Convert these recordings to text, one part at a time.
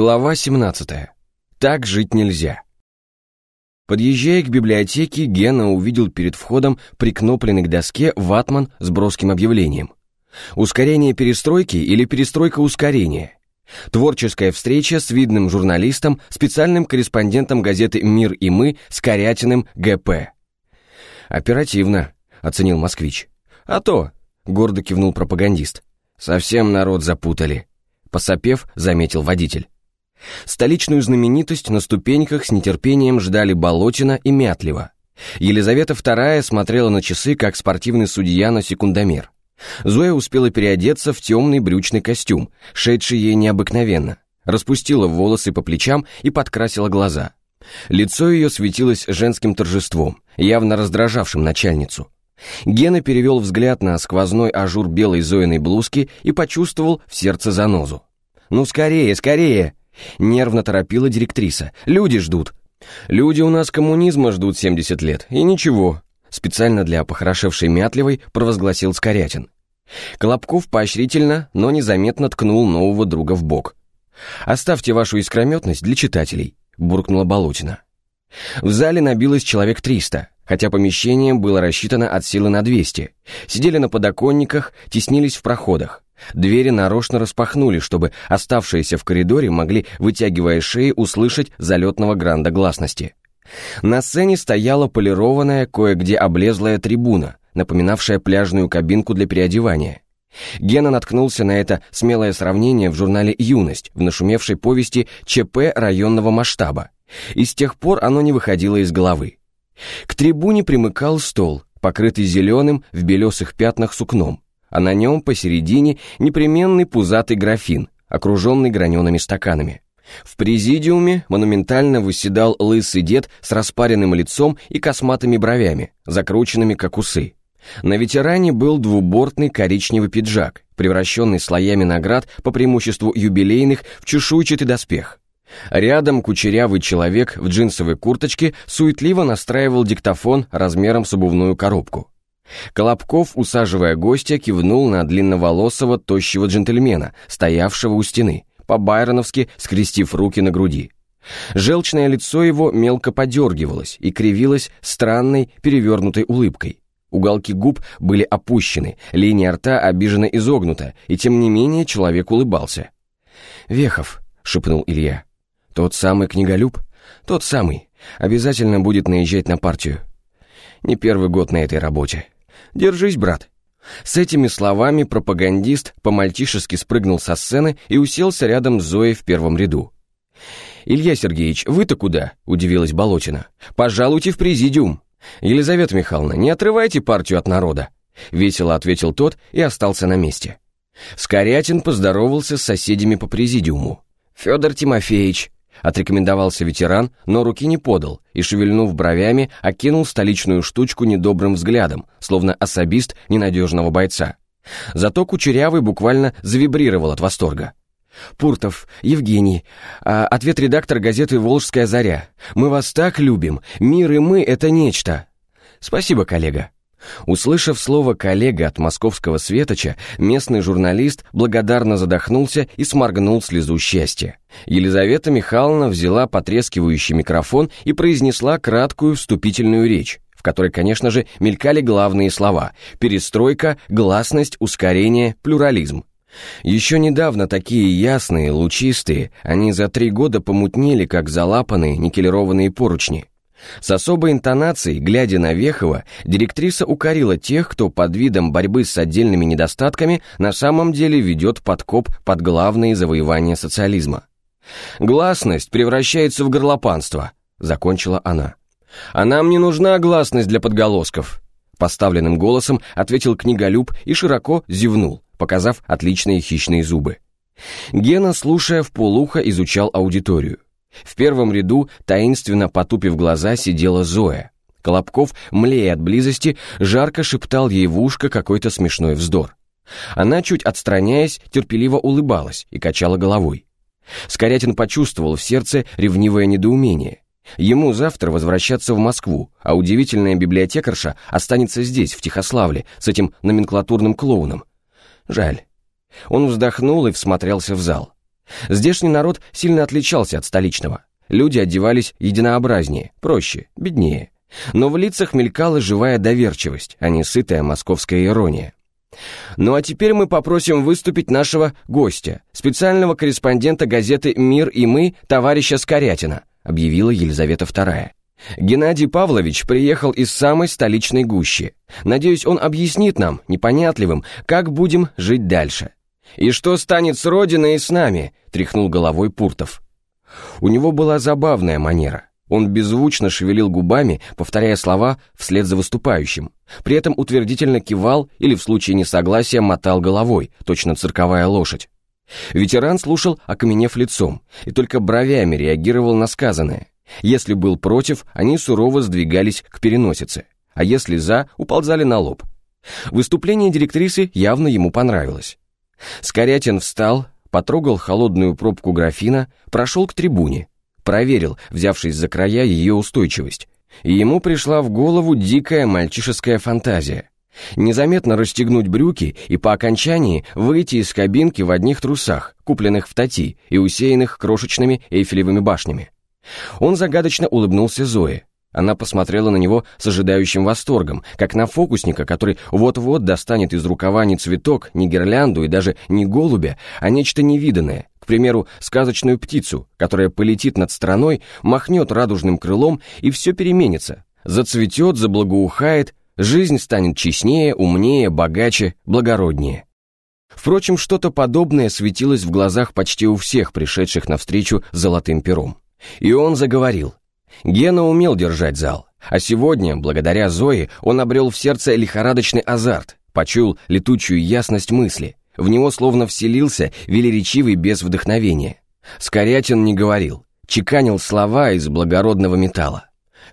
Глава 17. Так жить нельзя. Подъезжая к библиотеке, Гена увидел перед входом прикнопленный к доске ватман с броским объявлением. Ускорение перестройки или перестройка ускорения. Творческая встреча с видным журналистом, специальным корреспондентом газеты «Мир и мы» с Корятиным ГП. «Оперативно», — оценил москвич. «А то», — гордо кивнул пропагандист. «Совсем народ запутали», — посопев, заметил водитель. Столичную знаменитость на ступеньках с нетерпением ждали Болотина и Мятлева. Елизавета II смотрела на часы, как спортивный судья на секундомер. Зоя успела переодеться в темный брючный костюм, шедший ей необыкновенно, распустила волосы по плечам и подкрасила глаза. Лицо ее светилось женским торжеством, явно раздражавшим начальницу. Гена перевел взгляд на сквозной ажур белой Зоиной блузки и почувствовал в сердце занозу. «Ну скорее, скорее!» Нервно торопила директриса. «Люди ждут». «Люди у нас коммунизма ждут 70 лет, и ничего», специально для похорошевшей Мятлевой провозгласил Скорятин. Колобков поощрительно, но незаметно ткнул нового друга в бок. «Оставьте вашу искрометность для читателей», — буркнула Болотина. В зале набилось человек триста, хотя помещение было рассчитано от силы на двести. Сидели на подоконниках, теснились в проходах. Двери нарочно распахнули, чтобы оставшиеся в коридоре могли, вытягивая шеи, услышать залетного гранда гласности. На сцене стояла полированная, кое-где облезлая трибуна, напоминавшая пляжную кабинку для переодевания. Гена наткнулся на это смелое сравнение в журнале «Юность» в нашумевшей повести ЧП районного масштаба, и с тех пор оно не выходило из головы. К трибуне примыкал стол, покрытый зеленым в белесых пятнах сукном, а на нем посередине непременный пузатый графин, окруженный гранеными стаканами. В президиуме монументально выседал лысый дед с распаренным лицом и косматыми бровями, закрученными как усы. На ветеране был двубортный коричневый пиджак, превращенный слоями наград по преимуществу юбилейных в чешуйчатый доспех. Рядом кучерявый человек в джинсовой курточке суетливо настраивал диктофон размером с обувную коробку. Колобков, усаживая гостя, кивнул на длинноволосого, тощего джентльмена, стоявшего у стены, по-байроновски скрестив руки на груди. Желчное лицо его мелко подергивалось и кривилось странной перевернутой улыбкой. Уголки губ были опущены, линия рта обиженно изогнута, и тем не менее человек улыбался. «Вехов», — шепнул Илья. «Тот самый книголюб? Тот самый. Обязательно будет наезжать на партию. Не первый год на этой работе. Держись, брат». С этими словами пропагандист по-мальчишески спрыгнул со сцены и уселся рядом с Зоей в первом ряду. «Илья Сергеевич, вы-то куда?» – удивилась Болотина. «Пожалуйте в президиум». «Елизавета Михайловна, не отрывайте партию от народа», — весело ответил тот и остался на месте. Скорятин поздоровался с соседями по президиуму. «Федор Тимофеевич», — отрекомендовался ветеран, но руки не подал и, шевельнув бровями, окинул столичную штучку недобрым взглядом, словно особист ненадежного бойца. Зато Кучерявый буквально завибрировал от восторга. Пуртов, Евгений, а, ответ редактор газеты «Волжская заря». Мы вас так любим. Мир и мы — это нечто. Спасибо, коллега. Услышав слово «коллега» от московского светоча, местный журналист благодарно задохнулся и сморгнул слезу счастья. Елизавета Михайловна взяла потрескивающий микрофон и произнесла краткую вступительную речь, в которой, конечно же, мелькали главные слова «перестройка», «гласность», «ускорение», «плюрализм». Еще недавно такие ясные, лучистые, они за три года помутнели, как залапанные никелированные поручни. С особой интонацией, глядя на Вехова, директриса укорила тех, кто под видом борьбы с отдельными недостатками на самом деле ведет подкоп под главные завоевания социализма. «Гласность превращается в горлопанство», — закончила она. «А нам не нужна гласность для подголосков», — поставленным голосом ответил книголюб и широко зевнул показав отличные хищные зубы. Гена, слушая в полухо, изучал аудиторию. В первом ряду, таинственно потупив глаза, сидела Зоя. Колобков, млея от близости, жарко шептал ей в ушко какой-то смешной вздор. Она, чуть отстраняясь, терпеливо улыбалась и качала головой. Скорятин почувствовал в сердце ревнивое недоумение. Ему завтра возвращаться в Москву, а удивительная библиотекарша останется здесь, в Тихославле, с этим номенклатурным клоуном, Жаль. Он вздохнул и всмотрелся в зал. Здешний народ сильно отличался от столичного. Люди одевались единообразнее, проще, беднее. Но в лицах мелькала живая доверчивость, а не сытая московская ирония. Ну а теперь мы попросим выступить нашего гостя, специального корреспондента газеты «Мир и мы» товарища Скорятина, объявила Елизавета II. Геннадий Павлович приехал из самой столичной гущи. Надеюсь, он объяснит нам, непонятливым, как будем жить дальше. «И что станет с Родиной и с нами?» — тряхнул головой Пуртов. У него была забавная манера. Он беззвучно шевелил губами, повторяя слова вслед за выступающим. При этом утвердительно кивал или в случае несогласия мотал головой, точно цирковая лошадь. Ветеран слушал, окаменев лицом, и только бровями реагировал на сказанное. Если был против, они сурово сдвигались к переносице, а если за, уползали на лоб. Выступление директрисы явно ему понравилось. Скорятин встал, потрогал холодную пробку графина, прошел к трибуне, проверил, взявшись за края ее устойчивость, и ему пришла в голову дикая мальчишеская фантазия. Незаметно расстегнуть брюки и по окончании выйти из кабинки в одних трусах, купленных в Тати и усеянных крошечными эйфелевыми башнями. Он загадочно улыбнулся Зое. Она посмотрела на него с ожидающим восторгом, как на фокусника, который вот-вот достанет из рукава не цветок, не гирлянду и даже не голубя, а нечто невиданное, к примеру, сказочную птицу, которая полетит над страной, махнет радужным крылом и все переменится, зацветет, заблагоухает, жизнь станет честнее, умнее, богаче, благороднее. Впрочем, что-то подобное светилось в глазах почти у всех пришедших навстречу с золотым пером. И он заговорил. Гена умел держать зал, а сегодня, благодаря Зое, он обрел в сердце лихорадочный азарт, почуял летучую ясность мысли. В него словно вселился велеречивый без вдохновения. Скорятин не говорил, чеканил слова из благородного металла.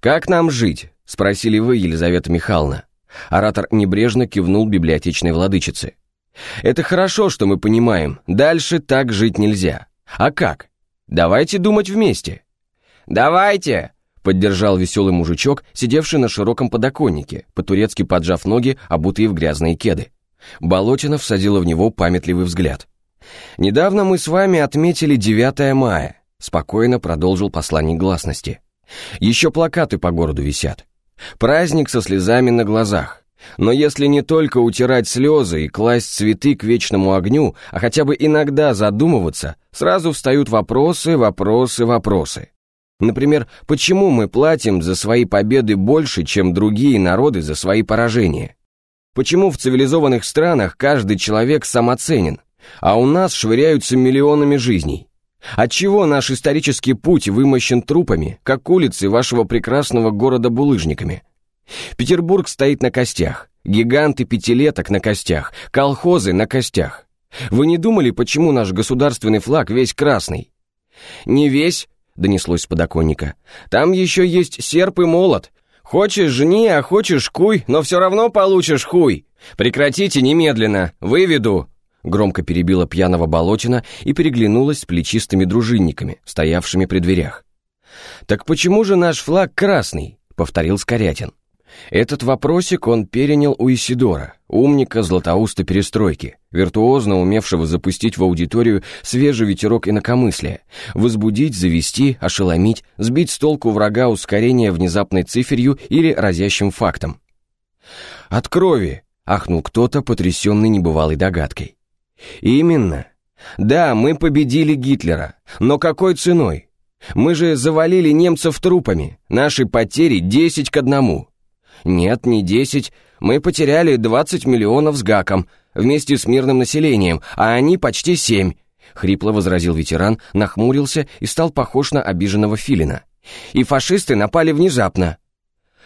«Как нам жить?» — спросили вы, Елизавета Михайловна. Оратор небрежно кивнул библиотечной владычице. «Это хорошо, что мы понимаем. Дальше так жить нельзя. А как? Давайте думать вместе». «Давайте!» — поддержал веселый мужичок, сидевший на широком подоконнике, по-турецки поджав ноги, обутые в грязные кеды. Болотина всадила в него памятливый взгляд. «Недавно мы с вами отметили 9 мая», — спокойно продолжил посланник гласности. «Еще плакаты по городу висят. Праздник со слезами на глазах. Но если не только утирать слезы и класть цветы к вечному огню, а хотя бы иногда задумываться, сразу встают вопросы, вопросы, вопросы. Например, почему мы платим за свои победы больше, чем другие народы за свои поражения? Почему в цивилизованных странах каждый человек самоценен, а у нас швыряются миллионами жизней? Отчего наш исторический путь вымощен трупами, как улицы вашего прекрасного города булыжниками? Петербург стоит на костях, гиганты пятилеток на костях, колхозы на костях. Вы не думали, почему наш государственный флаг весь красный? Не весь, донеслось с подоконника. Там еще есть серп и молот. Хочешь жни, а хочешь куй, но все равно получишь хуй. Прекратите немедленно, выведу. Громко перебила пьяного Болотина и переглянулась с плечистыми дружинниками, стоявшими при дверях. «Так почему же наш флаг красный?» — повторил Скорятин. Этот вопросик он перенял у Исидора, умника Златоуста перестройки, виртуозно умевшего запустить в аудиторию свежий ветерок инакомыслия, возбудить, завести, ошеломить, сбить с толку врага ускорения внезапной циферью или разящим фактом. «От крови!» — ахнул кто-то, потрясенный небывалой догадкой. «Именно. Да, мы победили Гитлера, но какой ценой? Мы же завалили немцев трупами, наши потери десять к одному». Нет, не 10. Мы потеряли 20 миллионов с гаком, вместе с мирным населением, а они почти 7. Хрипло возразил ветеран, нахмурился и стал похож на обиженного филина. И фашисты напали внезапно.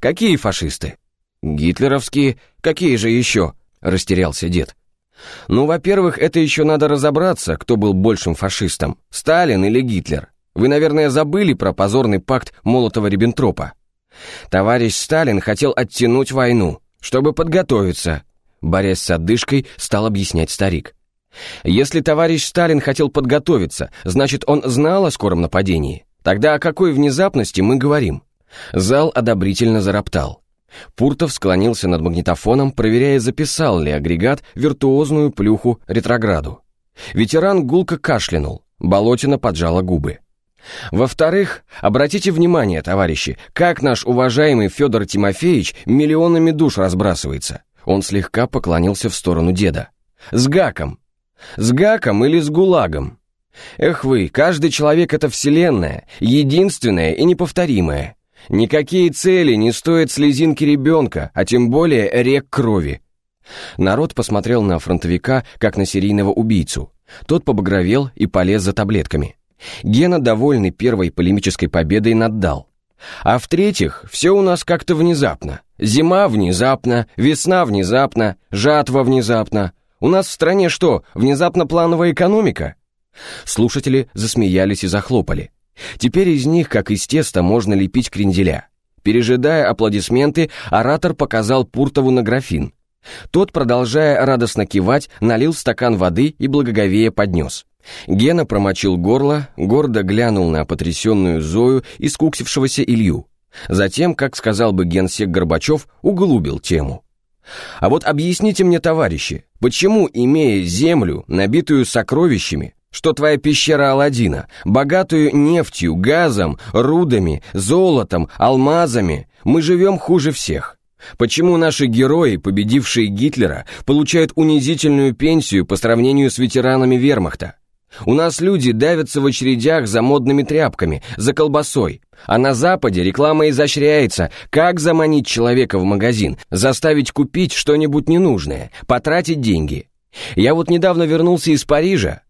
Какие фашисты? Гитлеровские. Какие же еще? Растерялся дед. Ну, во-первых, это еще надо разобраться, кто был большим фашистом, Сталин или Гитлер. Вы, наверное, забыли про позорный пакт Молотова-Риббентропа. Товарищ Сталин хотел оттянуть войну, чтобы подготовиться. Борясь с отдышкой, стал объяснять старик. Если товарищ Сталин хотел подготовиться, значит, он знал о скором нападении. Тогда о какой внезапности мы говорим? Зал одобрительно зароптал. Пуртов склонился над магнитофоном, проверяя, записал ли агрегат виртуозную плюху ретрограду. Ветеран гулко кашлянул. Болотина поджала губы. Во-вторых, обратите внимание, товарищи, как наш уважаемый Федор Тимофеевич миллионами душ разбрасывается. Он слегка поклонился в сторону деда. С гаком. С гаком или с гулагом. Эх вы, каждый человек — это вселенная, единственная и неповторимая. Никакие цели не стоят слезинки ребенка, а тем более рек крови. Народ посмотрел на фронтовика, как на серийного убийцу. Тот побагровел и полез за таблетками. Гена, довольный первой полемической победой, наддал. А в-третьих, все у нас как-то внезапно. Зима внезапно, весна внезапно, жатва внезапно. У нас в стране что, внезапно плановая экономика? Слушатели засмеялись и захлопали. Теперь из них, как из теста, можно лепить кренделя. Пережидая аплодисменты, оратор показал Пуртову на графин. Тот, продолжая радостно кивать, налил стакан воды и благоговея поднес. Гена промочил горло, гордо глянул на потрясенную Зою и скуксившегося Илью. Затем, как сказал бы генсек Горбачев, углубил тему. А вот объясните мне, товарищи, почему, имея землю, набитую сокровищами, что твоя пещера Аладдина, богатую нефтью, газом, рудами, золотом, алмазами, мы живем хуже всех? Почему наши герои, победившие Гитлера, получают унизительную пенсию по сравнению с ветеранами вермахта? У нас люди давятся в очередях за модными тряпками, за колбасой. А на Западе реклама изощряется. Как заманить человека в магазин, заставить купить что-нибудь ненужное, потратить деньги? Я вот недавно вернулся из Парижа.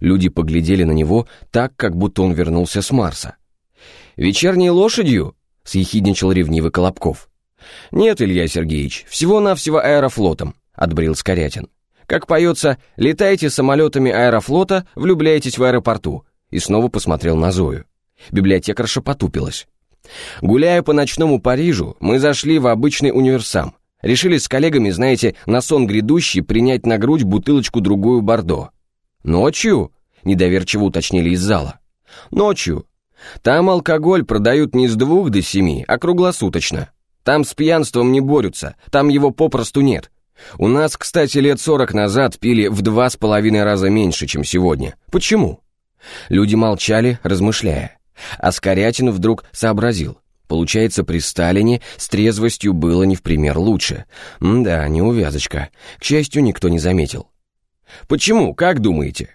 Люди поглядели на него так, как будто он вернулся с Марса. «Вечерней лошадью?» — съехидничал ревнивый Колобков. «Нет, Илья Сергеевич, всего-навсего аэрофлотом», — отбрил Скорятин. Как поется, летайте самолетами аэрофлота, влюбляйтесь в аэропорту. И снова посмотрел на Зою. Библиотекарша потупилась. Гуляя по ночному Парижу, мы зашли в обычный универсам. Решили с коллегами, знаете, на сон грядущий принять на грудь бутылочку-другую Бордо. Ночью? Недоверчиво уточнили из зала. Ночью. Там алкоголь продают не с двух до семи, а круглосуточно. Там с пьянством не борются, там его попросту нет. У нас, кстати, лет сорок назад пили в два с половиной раза меньше, чем сегодня. Почему? Люди молчали, размышляя. А Скорятин вдруг сообразил. Получается, при Сталине с трезвостью было не в пример лучше. М да, неувязочка. К счастью, никто не заметил. «Почему, как думаете?»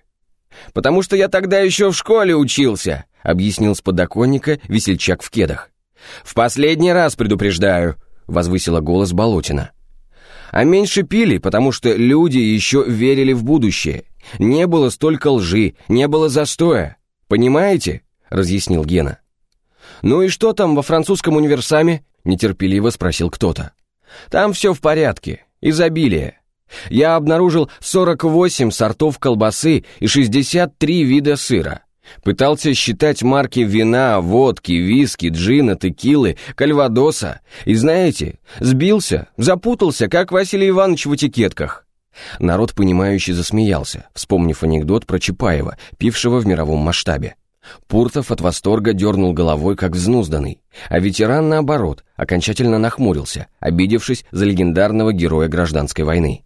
«Потому что я тогда еще в школе учился», — объяснил с подоконника весельчак в кедах. «В последний раз предупреждаю», — возвысила голос Болотина. А меньше пили, потому что люди еще верили в будущее. Не было столько лжи, не было застоя. Понимаете? Разъяснил Гена. «Ну и что там во французском универсаме?» Нетерпеливо спросил кто-то. «Там все в порядке. Изобилие. Я обнаружил 48 сортов колбасы и 63 вида сыра. Пытался считать марки вина, водки, виски, джина, текилы, кальвадоса. И знаете, сбился, запутался, как Василий Иванович в этикетках. Народ, понимающий, засмеялся, вспомнив анекдот про Чапаева, пившего в мировом масштабе. Пуртов от восторга дернул головой, как взнузданный, а ветеран, наоборот, окончательно нахмурился, обидевшись за легендарного героя гражданской войны.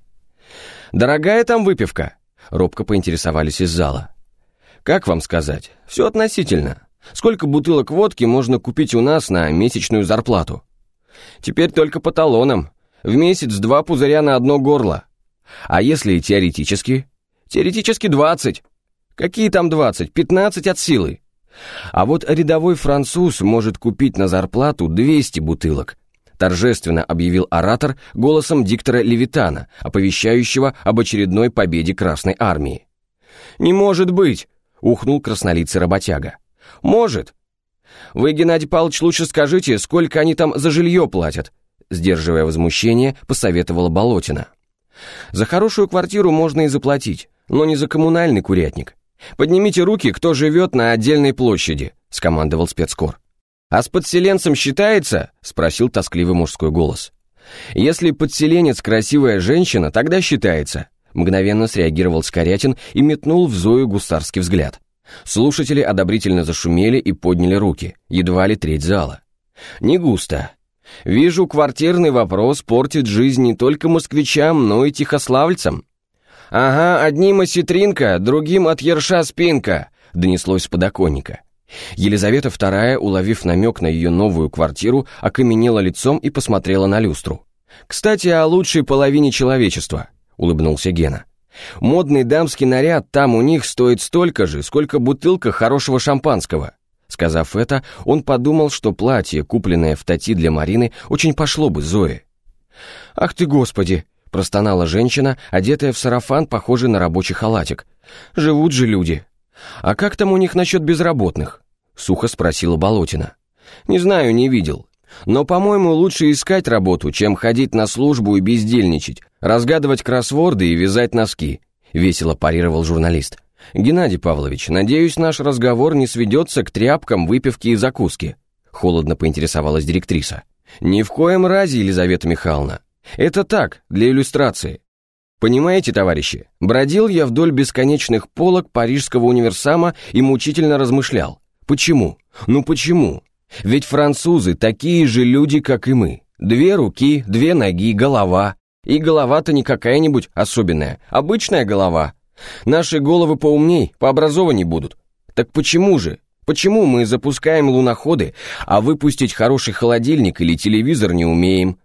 «Дорогая там выпивка?» — робко поинтересовались из зала. Как вам сказать? Все относительно. Сколько бутылок водки можно купить у нас на месячную зарплату? Теперь только по талонам. В месяц два пузыря на одно горло. А если теоретически? Теоретически 20. Какие там 20? 15 от силы. А вот рядовой француз может купить на зарплату 200 бутылок, торжественно объявил оратор голосом диктора Левитана, оповещающего об очередной победе Красной Армии. «Не может быть! Ухнул краснолицый работяга. «Может. Вы, Геннадий Павлович, лучше скажите, сколько они там за жилье платят?» Сдерживая возмущение, посоветовала Болотина. «За хорошую квартиру можно и заплатить, но не за коммунальный курятник. Поднимите руки, кто живет на отдельной площади», — скомандовал спецкор. «А с подселенцем считается?» — спросил тоскливый мужской голос. «Если подселенец красивая женщина, тогда считается. Мгновенно среагировал Скорятин и метнул в Зою гусарский взгляд. Слушатели одобрительно зашумели и подняли руки, едва ли треть зала. «Не густо. Вижу, квартирный вопрос портит жизнь не только москвичам, но и тихославльцам. Ага, одним осетринка, другим от ерша спинка. донеслось с подоконника. Елизавета II, уловив намек на ее новую квартиру, окаменела лицом и посмотрела на люстру. «Кстати, о лучшей половине человечества», — улыбнулся Гена. «Модный дамский наряд там у них стоит столько же, сколько бутылка хорошего шампанского». Сказав это, он подумал, что платье, купленное в Тати для Марины, очень пошло бы Зое. «Ах ты, Господи!» — простонала женщина, одетая в сарафан, похожий на рабочий халатик. «Живут же люди!» «А как там у них насчет безработных?» — сухо спросила Болотина. «Не знаю, не видел. Но, по-моему, лучше искать работу, чем ходить на службу и бездельничать, разгадывать кроссворды и вязать носки», — весело парировал журналист. «Геннадий Павлович, надеюсь, наш разговор не сведется к тряпкам, выпивке и закуске», — холодно поинтересовалась директриса. «Ни в коем разе, Елизавета Михайловна. Это так, для иллюстрации. Понимаете, товарищи, бродил я вдоль бесконечных полок парижского универсама и мучительно размышлял. Почему? Ну почему? Ведь французы такие же люди, как и мы. Две руки, две ноги, голова. И голова-то не какая-нибудь особенная, обычная голова. Наши головы поумней, пообразованней будут. Так почему же? Почему мы запускаем луноходы, а выпустить хороший холодильник или телевизор не умеем?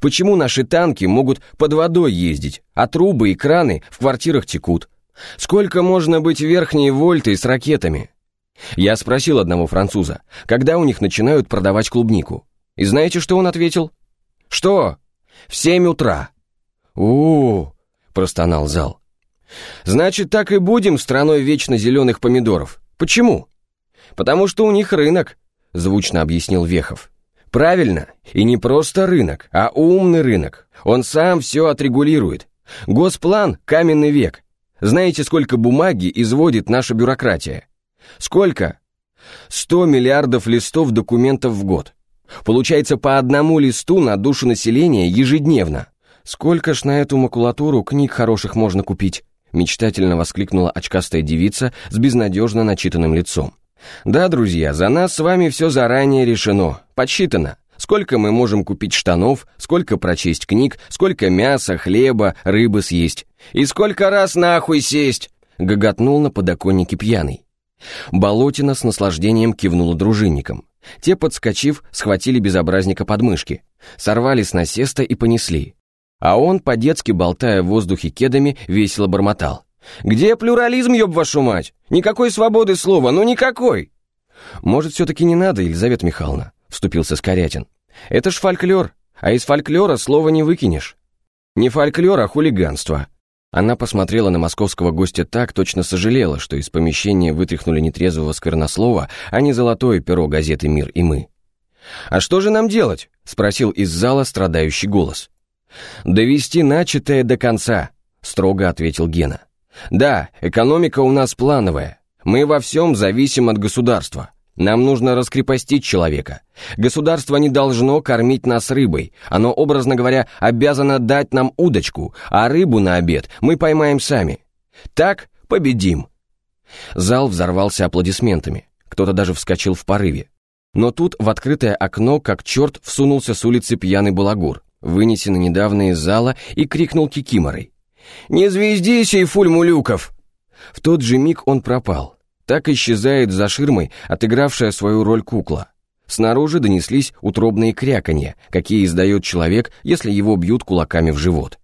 Почему наши танки могут под водой ездить, а трубы и краны в квартирах текут? Сколько можно быть верхней вольтой с ракетами? Я спросил одного француза, когда у них начинают продавать клубнику. И знаете, что он ответил? Что? В семь утра. у, -у, простонал зал. Значит, так и будем страной вечно зеленых помидоров. Почему? Потому что у них рынок, звучно объяснил Вехов. Правильно, и не просто рынок, а умный рынок. Он сам все отрегулирует. Госплан – каменный век. Знаете, сколько бумаги изводит наша бюрократия? Сколько? 100 миллиардов листов документов в год. Получается по одному листу на душу населения ежедневно. Сколько ж на эту макулатуру книг хороших можно купить? Мечтательно воскликнула очкастая девица с безнадежно начитанным лицом. Да, друзья, за нас с вами все заранее решено, подсчитано. Сколько мы можем купить штанов, сколько прочесть книг, сколько мяса, хлеба, рыбы съесть. И сколько раз нахуй сесть!» — гоготнул на подоконнике пьяный. Болотина с наслаждением кивнула дружинникам. Те, подскочив, схватили безобразника под мышки, сорвали с насеста и понесли. А он, по-детски болтая в воздухе кедами, весело бормотал. «Где плюрализм, ёб вашу мать? Никакой свободы слова, ну никакой!» «Может, все-таки не надо, Елизавета Михайловна?» — вступился Скорятин. «Это ж фольклор, а из фольклора слова не выкинешь». «Не фольклор, а хулиганство». Она посмотрела на московского гостя так, точно сожалела, что из помещения вытряхнули нетрезвого сквернослова, а не золотое перо газеты «Мир и мы». «А что же нам делать?» — спросил из зала страдающий голос. «Довести начатое до конца», — строго ответил Гена. Да, экономика у нас плановая. Мы во всем зависим от государства. Нам нужно раскрепостить человека. Государство не должно кормить нас рыбой. Оно, образно говоря, обязано дать нам удочку, а рыбу на обед мы поймаем сами. Так победим. Зал взорвался аплодисментами. Кто-то даже вскочил в порыве. Но тут в открытое окно, как черт, всунулся с улицы пьяный балагур, вынесенный недавно из зала, и крикнул кикиморой. «Не звезди сей фуль мулюков!» В тот же миг он пропал. Так исчезает за ширмой отыгравшая свою роль кукла. Снаружи донеслись утробные кряканья, какие издает человек, если его бьют кулаками в живот.